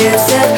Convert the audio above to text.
emotions,